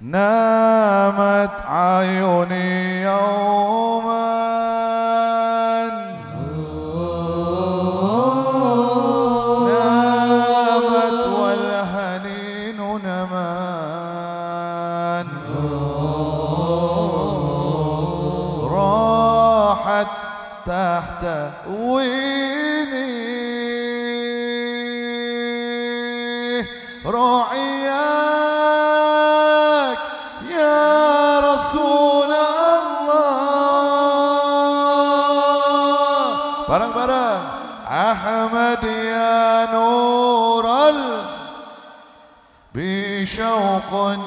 نامت عيوني. بشوق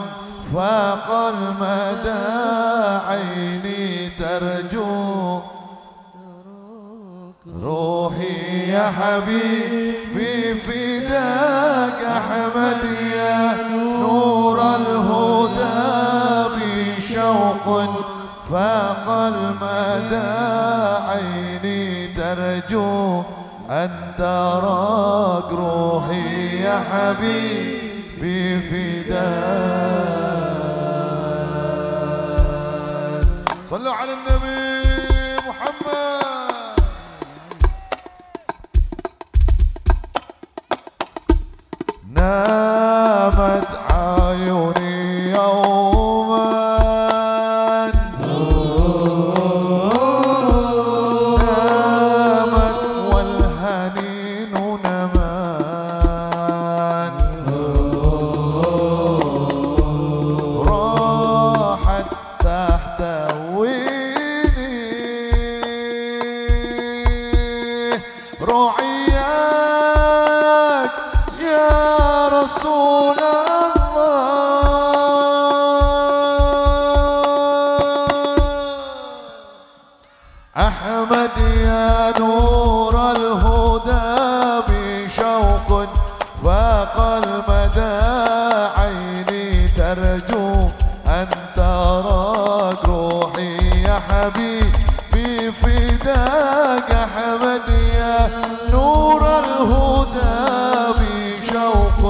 فاق المدى عيني ترجو. روحي يا حبيبي فداك أحمد يا نور الهدى بشوق فاق المدى عيني ترجو. أن تراك روحي يا حبيبي. فداك صلوا على النبي. عيني ترجو أن تراك روحي يا حبيبي فداك أحمد يا نور الهدى بشوق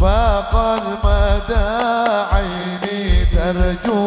فاق المدى. عيني ترجو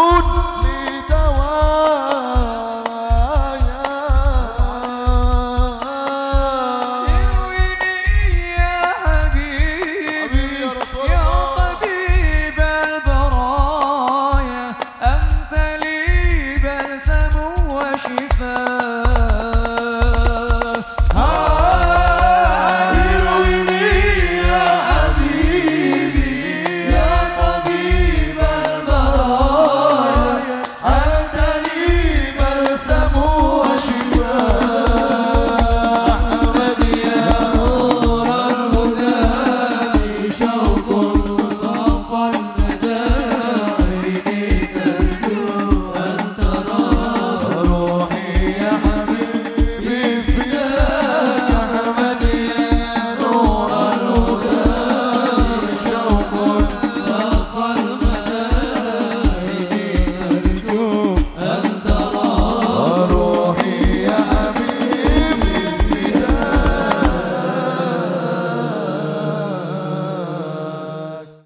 dude